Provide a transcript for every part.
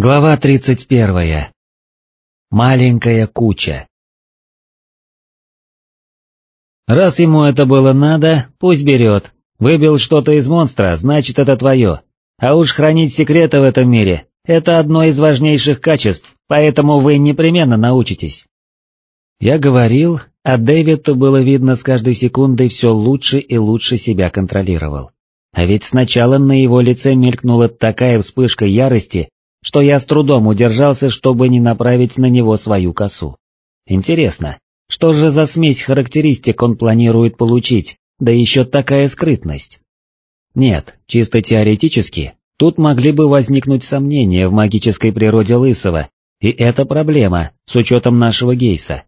Глава 31. Маленькая куча. Раз ему это было надо, пусть берет. Выбил что-то из монстра, значит это твое. А уж хранить секреты в этом мире — это одно из важнейших качеств, поэтому вы непременно научитесь. Я говорил, а Дэвид было видно с каждой секундой все лучше и лучше себя контролировал. А ведь сначала на его лице мелькнула такая вспышка ярости, что я с трудом удержался, чтобы не направить на него свою косу. Интересно, что же за смесь характеристик он планирует получить, да еще такая скрытность? Нет, чисто теоретически, тут могли бы возникнуть сомнения в магической природе Лысого, и это проблема, с учетом нашего Гейса.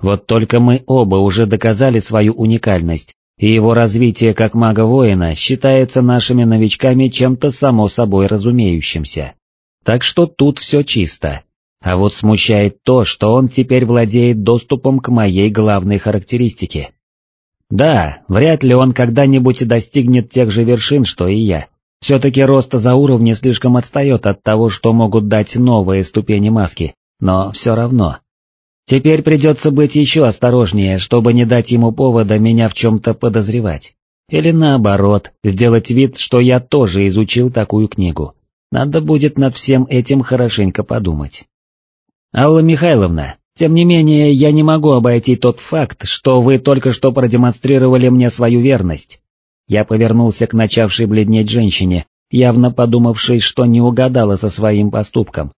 Вот только мы оба уже доказали свою уникальность, и его развитие как мага-воина считается нашими новичками чем-то само собой разумеющимся. Так что тут все чисто. А вот смущает то, что он теперь владеет доступом к моей главной характеристике. Да, вряд ли он когда-нибудь достигнет тех же вершин, что и я. Все-таки рост за уровни слишком отстает от того, что могут дать новые ступени маски, но все равно. Теперь придется быть еще осторожнее, чтобы не дать ему повода меня в чем-то подозревать. Или наоборот, сделать вид, что я тоже изучил такую книгу. Надо будет над всем этим хорошенько подумать. Алла Михайловна, тем не менее я не могу обойти тот факт, что вы только что продемонстрировали мне свою верность. Я повернулся к начавшей бледнеть женщине, явно подумавшей, что не угадала со своим поступком.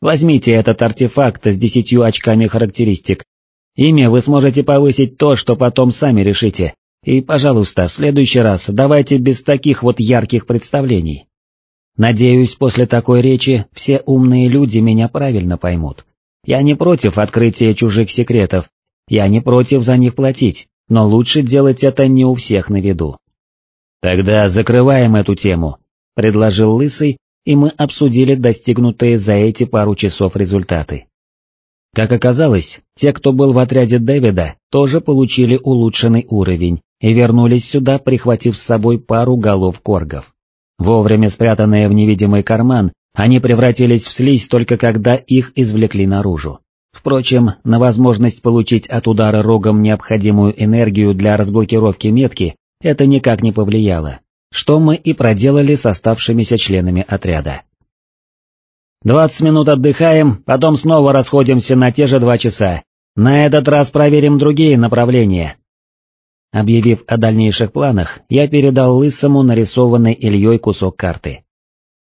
Возьмите этот артефакт с десятью очками характеристик. Ими вы сможете повысить то, что потом сами решите. И, пожалуйста, в следующий раз давайте без таких вот ярких представлений. Надеюсь, после такой речи все умные люди меня правильно поймут. Я не против открытия чужих секретов, я не против за них платить, но лучше делать это не у всех на виду. Тогда закрываем эту тему, предложил Лысый, и мы обсудили достигнутые за эти пару часов результаты. Как оказалось, те, кто был в отряде Дэвида, тоже получили улучшенный уровень и вернулись сюда, прихватив с собой пару голов коргов. Вовремя спрятанные в невидимый карман, они превратились в слизь только когда их извлекли наружу. Впрочем, на возможность получить от удара рогом необходимую энергию для разблокировки метки это никак не повлияло, что мы и проделали с оставшимися членами отряда. «Двадцать минут отдыхаем, потом снова расходимся на те же два часа. На этот раз проверим другие направления, Объявив о дальнейших планах, я передал Лысому нарисованный Ильей кусок карты.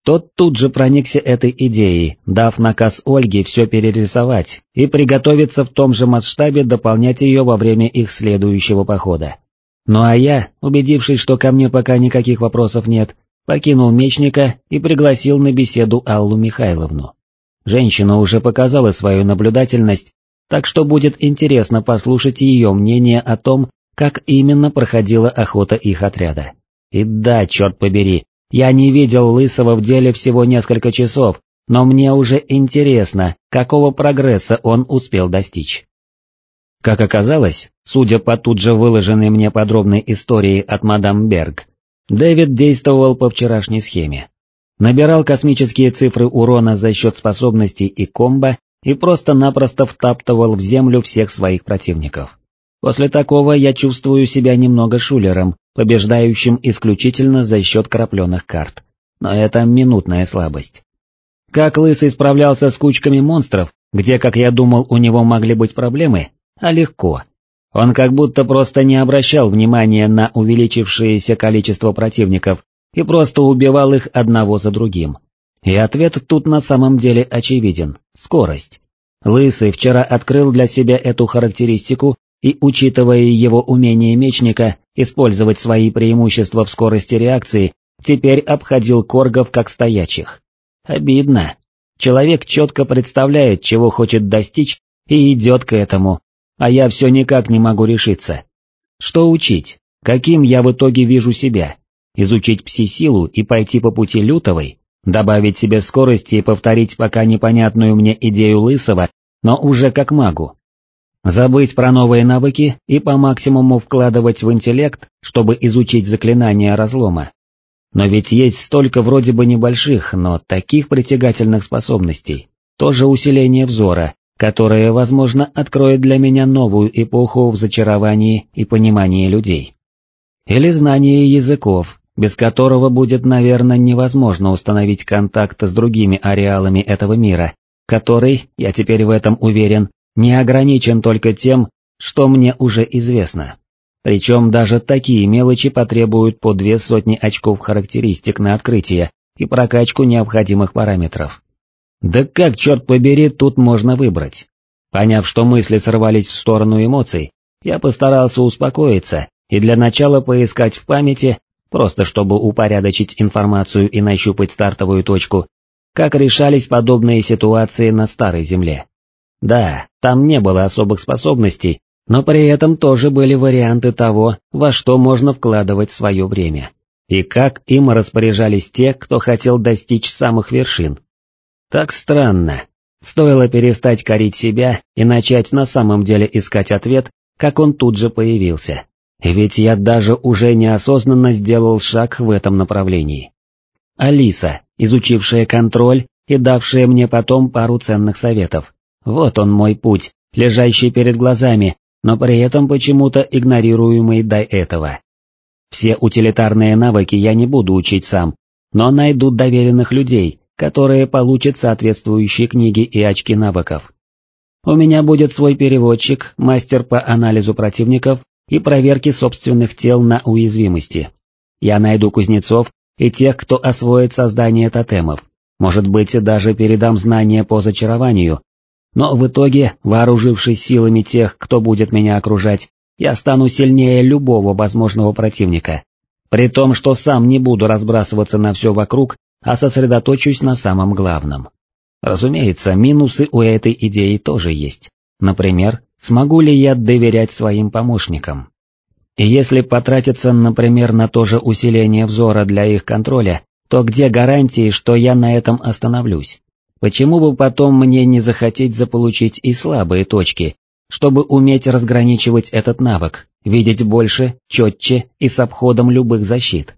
Тот тут же проникся этой идеей, дав наказ Ольге все перерисовать и приготовиться в том же масштабе дополнять ее во время их следующего похода. Ну а я, убедившись, что ко мне пока никаких вопросов нет, покинул мечника и пригласил на беседу Аллу Михайловну. Женщина уже показала свою наблюдательность, так что будет интересно послушать ее мнение о том, как именно проходила охота их отряда. И да, черт побери, я не видел Лысого в деле всего несколько часов, но мне уже интересно, какого прогресса он успел достичь. Как оказалось, судя по тут же выложенной мне подробной истории от мадам Берг, Дэвид действовал по вчерашней схеме. Набирал космические цифры урона за счет способностей и комбо и просто-напросто втаптывал в землю всех своих противников. После такого я чувствую себя немного шулером, побеждающим исключительно за счет крапленых карт. Но это минутная слабость. Как Лысый справлялся с кучками монстров, где, как я думал, у него могли быть проблемы, а легко. Он как будто просто не обращал внимания на увеличившееся количество противников и просто убивал их одного за другим. И ответ тут на самом деле очевиден – скорость. Лысый вчера открыл для себя эту характеристику и, учитывая его умение мечника использовать свои преимущества в скорости реакции, теперь обходил коргов как стоячих. Обидно. Человек четко представляет, чего хочет достичь, и идет к этому, а я все никак не могу решиться. Что учить? Каким я в итоге вижу себя? Изучить пси-силу и пойти по пути лютовой? Добавить себе скорости и повторить пока непонятную мне идею Лысого, но уже как магу? Забыть про новые навыки и по максимуму вкладывать в интеллект, чтобы изучить заклинания разлома. Но ведь есть столько вроде бы небольших, но таких притягательных способностей. Тоже усиление взора, которое, возможно, откроет для меня новую эпоху в зачаровании и понимании людей. Или знание языков, без которого будет, наверное, невозможно установить контакт с другими ареалами этого мира, который, я теперь в этом уверен, не ограничен только тем, что мне уже известно. Причем даже такие мелочи потребуют по две сотни очков характеристик на открытие и прокачку необходимых параметров. Да как, черт побери, тут можно выбрать? Поняв, что мысли сорвались в сторону эмоций, я постарался успокоиться и для начала поискать в памяти, просто чтобы упорядочить информацию и нащупать стартовую точку, как решались подобные ситуации на Старой Земле. Да, там не было особых способностей, но при этом тоже были варианты того, во что можно вкладывать свое время, и как им распоряжались те, кто хотел достичь самых вершин. Так странно. Стоило перестать корить себя и начать на самом деле искать ответ, как он тут же появился. Ведь я даже уже неосознанно сделал шаг в этом направлении. Алиса, изучившая контроль и давшая мне потом пару ценных советов. Вот он мой путь, лежащий перед глазами, но при этом почему-то игнорируемый до этого. Все утилитарные навыки я не буду учить сам, но найду доверенных людей, которые получат соответствующие книги и очки навыков. У меня будет свой переводчик, мастер по анализу противников и проверке собственных тел на уязвимости. Я найду кузнецов и тех, кто освоит создание тотемов, может быть даже передам знания по зачарованию, но в итоге, вооружившись силами тех, кто будет меня окружать, я стану сильнее любого возможного противника. При том, что сам не буду разбрасываться на все вокруг, а сосредоточусь на самом главном. Разумеется, минусы у этой идеи тоже есть. Например, смогу ли я доверять своим помощникам? И если потратиться, например, на то же усиление взора для их контроля, то где гарантии, что я на этом остановлюсь? Почему бы потом мне не захотеть заполучить и слабые точки, чтобы уметь разграничивать этот навык, видеть больше, четче и с обходом любых защит?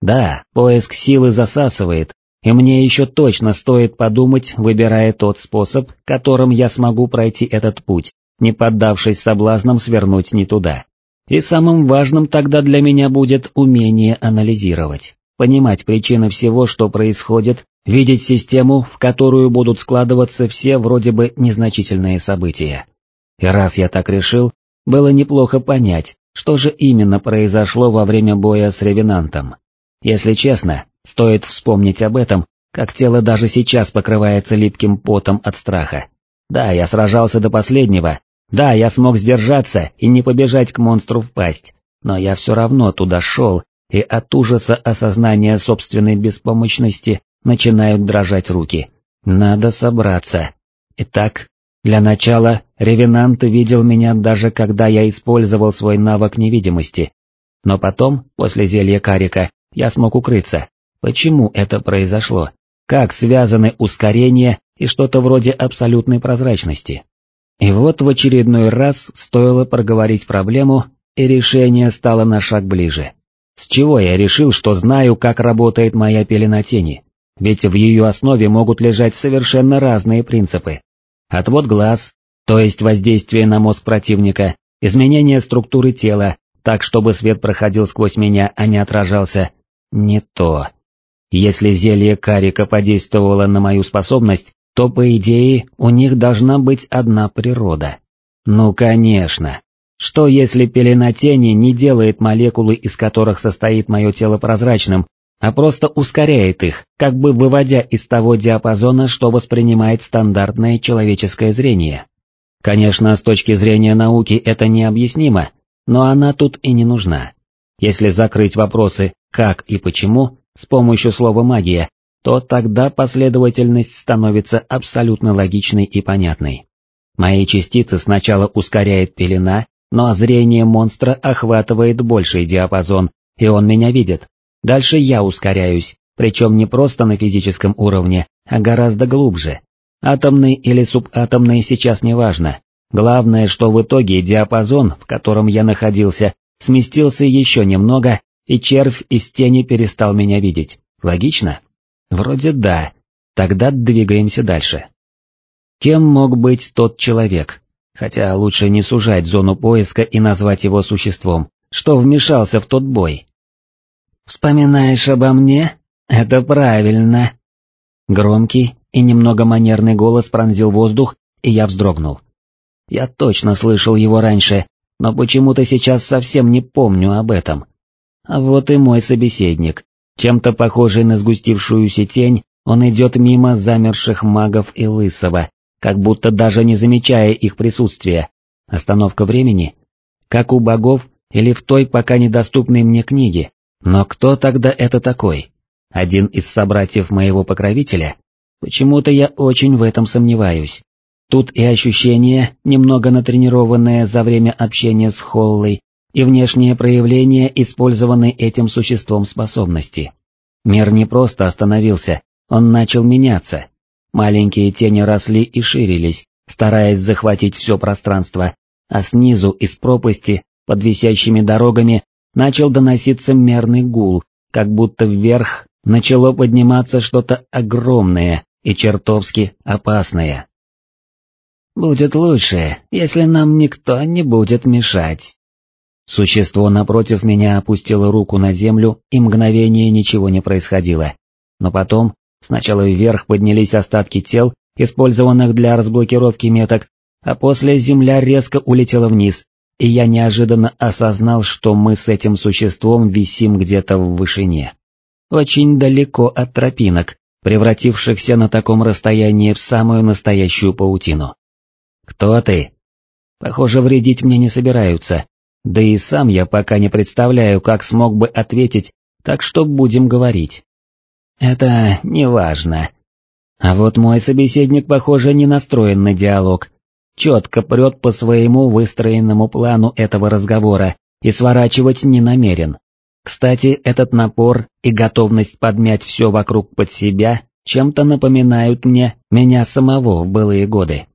Да, поиск силы засасывает, и мне еще точно стоит подумать, выбирая тот способ, которым я смогу пройти этот путь, не поддавшись соблазнам свернуть не туда. И самым важным тогда для меня будет умение анализировать, понимать причины всего, что происходит, видеть систему, в которую будут складываться все вроде бы незначительные события. И раз я так решил, было неплохо понять, что же именно произошло во время боя с Ревенантом. Если честно, стоит вспомнить об этом, как тело даже сейчас покрывается липким потом от страха. Да, я сражался до последнего, да, я смог сдержаться и не побежать к монстру в пасть, но я все равно туда шел, и от ужаса осознания собственной беспомощности начинают дрожать руки. Надо собраться. Итак, для начала, Ревенант видел меня даже когда я использовал свой навык невидимости. Но потом, после зелья карика, я смог укрыться. Почему это произошло? Как связаны ускорение и что-то вроде абсолютной прозрачности? И вот в очередной раз стоило проговорить проблему, и решение стало на шаг ближе. С чего я решил, что знаю, как работает моя пелена тени? Ведь в ее основе могут лежать совершенно разные принципы. Отвод глаз, то есть воздействие на мозг противника, изменение структуры тела, так чтобы свет проходил сквозь меня, а не отражался, не то. Если зелье карика подействовало на мою способность, то, по идее, у них должна быть одна природа. Ну конечно. Что если пелена тени не делает молекулы, из которых состоит мое тело прозрачным, а просто ускоряет их, как бы выводя из того диапазона, что воспринимает стандартное человеческое зрение. Конечно, с точки зрения науки это необъяснимо, но она тут и не нужна. Если закрыть вопросы «как» и «почему» с помощью слова «магия», то тогда последовательность становится абсолютно логичной и понятной. Мои частицы сначала ускоряет пелена, но зрение монстра охватывает больший диапазон, и он меня видит, Дальше я ускоряюсь, причем не просто на физическом уровне, а гораздо глубже. Атомный или субатомный сейчас не важно. Главное, что в итоге диапазон, в котором я находился, сместился еще немного, и червь из тени перестал меня видеть. Логично? Вроде да. Тогда двигаемся дальше. Кем мог быть тот человек? Хотя лучше не сужать зону поиска и назвать его существом, что вмешался в тот бой. «Вспоминаешь обо мне? Это правильно!» Громкий и немного манерный голос пронзил воздух, и я вздрогнул. Я точно слышал его раньше, но почему-то сейчас совсем не помню об этом. А вот и мой собеседник, чем-то похожий на сгустившуюся тень, он идет мимо замерших магов и лысого, как будто даже не замечая их присутствия. Остановка времени? Как у богов или в той пока недоступной мне книге? Но кто тогда это такой? Один из собратьев моего покровителя? Почему-то я очень в этом сомневаюсь. Тут и ощущения, немного натренированные за время общения с Холлой, и внешнее проявление использованной этим существом способности. Мир не просто остановился, он начал меняться. Маленькие тени росли и ширились, стараясь захватить все пространство, а снизу из пропасти, под висящими дорогами, начал доноситься мерный гул, как будто вверх начало подниматься что-то огромное и чертовски опасное. «Будет лучше, если нам никто не будет мешать». Существо напротив меня опустило руку на землю, и мгновение ничего не происходило. Но потом, сначала вверх поднялись остатки тел, использованных для разблокировки меток, а после земля резко улетела вниз, и я неожиданно осознал, что мы с этим существом висим где-то в вышине. Очень далеко от тропинок, превратившихся на таком расстоянии в самую настоящую паутину. «Кто ты?» Похоже, вредить мне не собираются, да и сам я пока не представляю, как смог бы ответить, так что будем говорить. Это не важно. А вот мой собеседник, похоже, не настроен на диалог, четко прет по своему выстроенному плану этого разговора и сворачивать не намерен. Кстати, этот напор и готовность подмять все вокруг под себя чем-то напоминают мне меня самого в былые годы.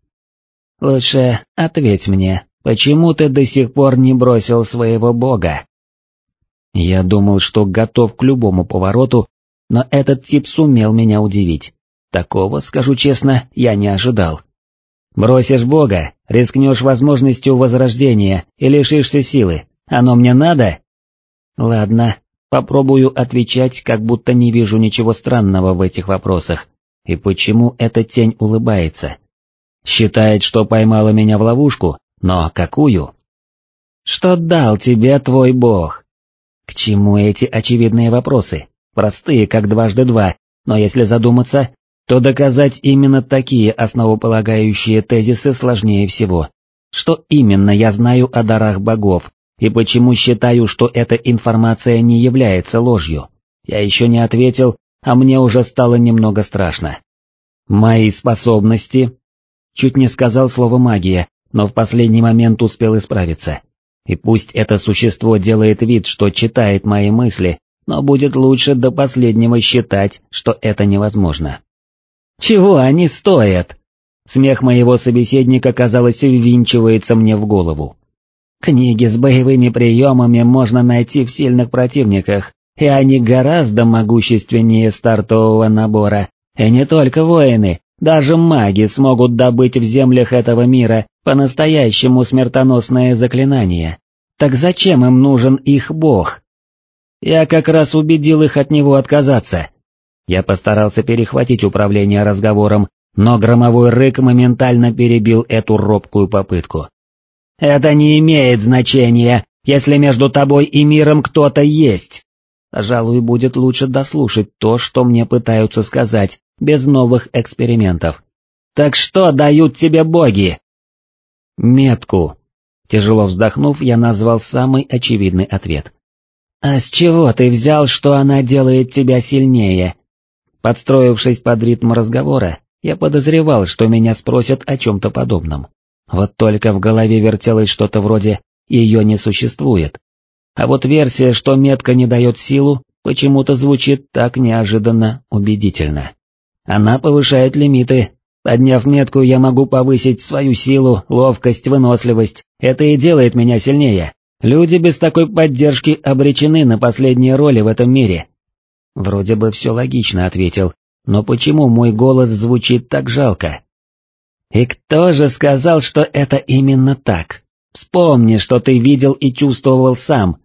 Лучше ответь мне, почему ты до сих пор не бросил своего бога? Я думал, что готов к любому повороту, но этот тип сумел меня удивить. Такого, скажу честно, я не ожидал. Бросишь бога, рискнешь возможностью возрождения и лишишься силы. Оно мне надо? Ладно, попробую отвечать, как будто не вижу ничего странного в этих вопросах. И почему эта тень улыбается? Считает, что поймала меня в ловушку, но какую? Что дал тебе твой бог? К чему эти очевидные вопросы? Простые, как дважды два, но если задуматься, то доказать именно такие основополагающие тезисы сложнее всего. Что именно я знаю о дарах богов, и почему считаю, что эта информация не является ложью? Я еще не ответил, а мне уже стало немного страшно. Мои способности Чуть не сказал слово «магия», но в последний момент успел исправиться. И пусть это существо делает вид, что читает мои мысли, но будет лучше до последнего считать, что это невозможно. «Чего они стоят?» Смех моего собеседника, казалось, ввинчивается мне в голову. Книги с боевыми приемами можно найти в сильных противниках, и они гораздо могущественнее стартового набора, и не только воины, даже маги смогут добыть в землях этого мира по-настоящему смертоносное заклинание. Так зачем им нужен их бог? Я как раз убедил их от него отказаться. Я постарался перехватить управление разговором, но громовой рык моментально перебил эту робкую попытку. «Это не имеет значения, если между тобой и миром кто-то есть. Пожалуй, будет лучше дослушать то, что мне пытаются сказать, без новых экспериментов. Так что дают тебе боги? Метку. Тяжело вздохнув, я назвал самый очевидный ответ. А с чего ты взял, что она делает тебя сильнее? Подстроившись под ритм разговора, я подозревал, что меня спросят о чем-то подобном. Вот только в голове вертелось что-то вроде «ее не существует». А вот версия, что метка не дает силу, почему-то звучит так неожиданно убедительно. Она повышает лимиты. Подняв метку, я могу повысить свою силу, ловкость, выносливость. Это и делает меня сильнее. Люди без такой поддержки обречены на последние роли в этом мире. Вроде бы все логично ответил, но почему мой голос звучит так жалко? И кто же сказал, что это именно так? Вспомни, что ты видел и чувствовал сам.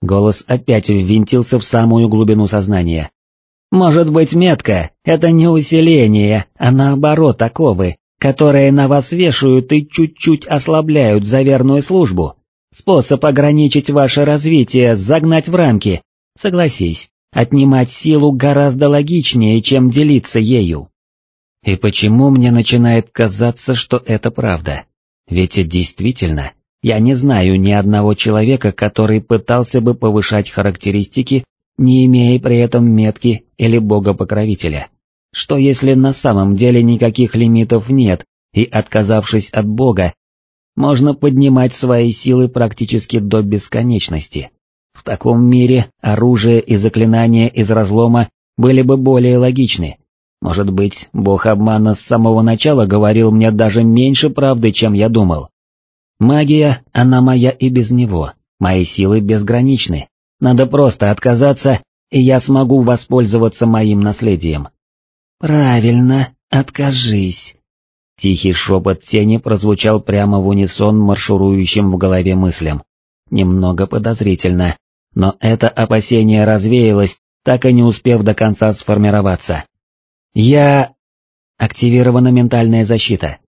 Голос опять ввинтился в самую глубину сознания. Может быть метка — это не усиление, а наоборот оковы, которые на вас вешают и чуть-чуть ослабляют за верную службу. Способ ограничить ваше развитие, загнать в рамки. Согласись, отнимать силу гораздо логичнее, чем делиться ею. И почему мне начинает казаться, что это правда? Ведь действительно, я не знаю ни одного человека, который пытался бы повышать характеристики, не имея при этом метки или бога-покровителя. Что если на самом деле никаких лимитов нет, и отказавшись от бога, можно поднимать свои силы практически до бесконечности? В таком мире оружие и заклинания из разлома были бы более логичны. Может быть, бог обмана с самого начала говорил мне даже меньше правды, чем я думал. Магия, она моя и без него, мои силы безграничны. Надо просто отказаться, и я смогу воспользоваться моим наследием. Правильно, откажись. Тихий шепот тени прозвучал прямо в унисон марширующим в голове мыслям. Немного подозрительно, но это опасение развеялось, так и не успев до конца сформироваться. Я... Активирована ментальная защита.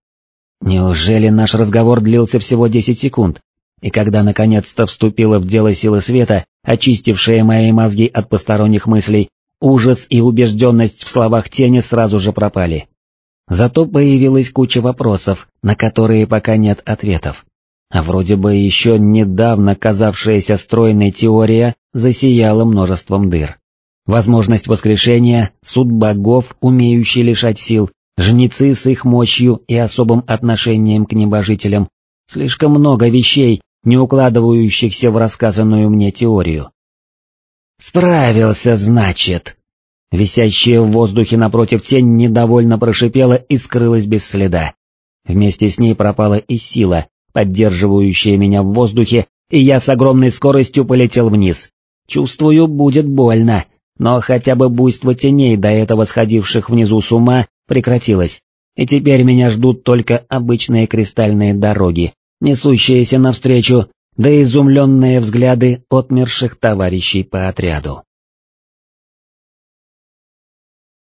Неужели наш разговор длился всего 10 секунд, и когда наконец-то вступила в дело силы света, очистившая мои мозги от посторонних мыслей, ужас и убежденность в словах тени сразу же пропали. Зато появилась куча вопросов, на которые пока нет ответов. А вроде бы еще недавно казавшаяся стройной теория засияла множеством дыр. Возможность воскрешения, суд богов, умеющий лишать сил, жнецы с их мощью и особым отношением к небожителям, слишком много вещей, не укладывающихся в рассказанную мне теорию. «Справился, значит!» Висящая в воздухе напротив тень недовольно прошипела и скрылась без следа. Вместе с ней пропала и сила, поддерживающая меня в воздухе, и я с огромной скоростью полетел вниз. Чувствую, будет больно, но хотя бы буйство теней, до этого сходивших внизу с ума, прекратилось, и теперь меня ждут только обычные кристальные дороги, несущиеся навстречу, да изумленные взгляды отмерших товарищей по отряду.